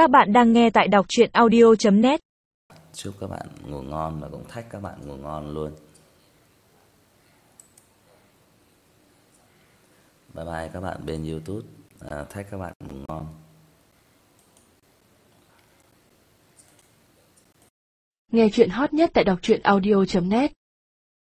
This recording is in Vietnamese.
Các bạn đang nghe tại đọc chuyện audio.net chúc các bạn ngủ ngon và cũng thách các bạn ngủ ngon luôn. Bye bye các bạn bên youtube. À, thách các bạn ngủ ngon. Nghe chuyện hot nhất tại đọc truyện audio.net